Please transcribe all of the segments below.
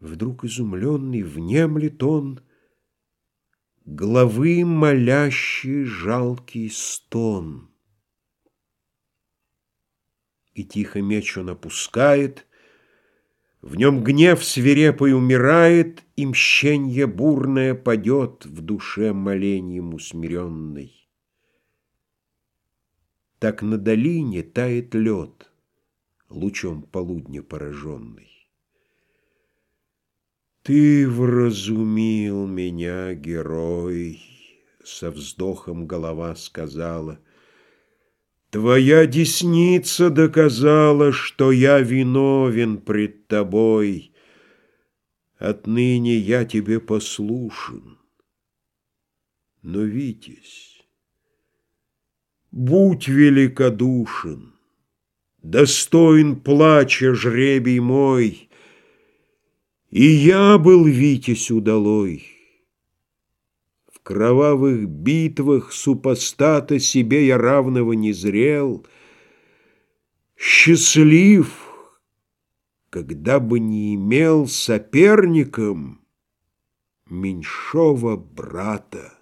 Вдруг изумленный внемлет он Главы молящий жалкий стон. И тихо меч он опускает, В нем гнев свирепый умирает, И мщенье бурное падет В душе моленьем усмиренной. Так на долине тает лед, Лучом полудня пораженный. Ты вразумил меня, герой, Со вздохом голова сказала. Твоя десница доказала, Что я виновен пред тобой. Отныне я тебе послушен. Но, Витязь, будь великодушен, Достоин плача жребий мой — и я был Витязь удалой. В кровавых битвах супостата себе я равного не зрел. Счастлив, когда бы не имел соперником меньшого брата.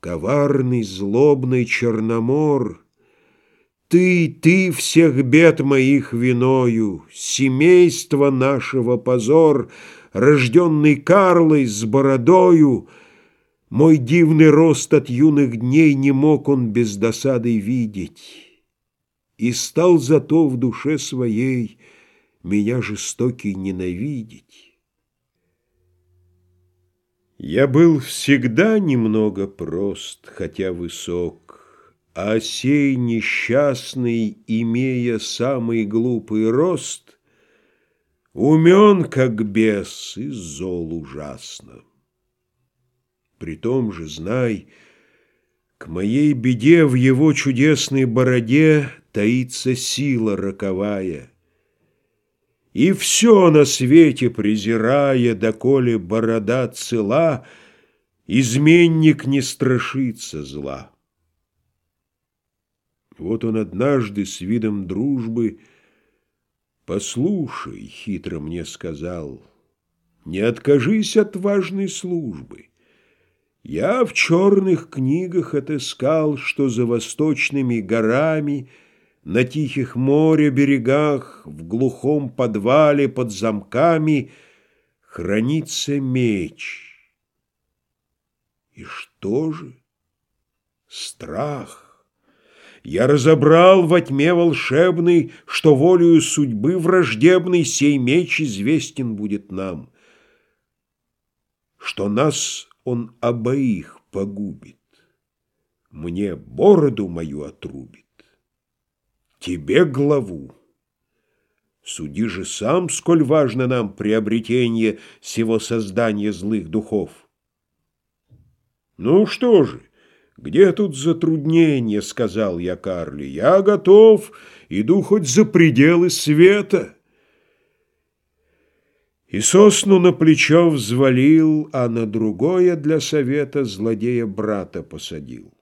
Коварный, злобный Черномор — ты, ты всех бед моих виною, Семейство нашего позор, Рожденный Карлой с бородою, Мой дивный рост от юных дней Не мог он без досады видеть. И стал зато в душе своей Меня жестокий ненавидеть. Я был всегда немного прост, Хотя высок, а сей несчастный, имея самый глупый рост, Умен, как бес, и зол ужасно. При том же, знай, к моей беде в его чудесной бороде Таится сила роковая. И все на свете презирая, Доколе борода цела, Изменник не страшится зла. Вот он однажды с видом дружбы «Послушай», — хитро мне сказал, — «не откажись от важной службы. Я в черных книгах отыскал, что за восточными горами, на тихих море берегах, в глухом подвале под замками хранится меч. И что же? Страх. Я разобрал во тьме волшебной, Что волею судьбы враждебной Сей меч известен будет нам, Что нас он обоих погубит, Мне бороду мою отрубит, Тебе главу. Суди же сам, сколь важно нам приобретение Сего создания злых духов. Ну что же, «Где тут затруднение?» — сказал я Карли. «Я готов, иду хоть за пределы света». И сосну на плечо взвалил, а на другое для совета злодея брата посадил.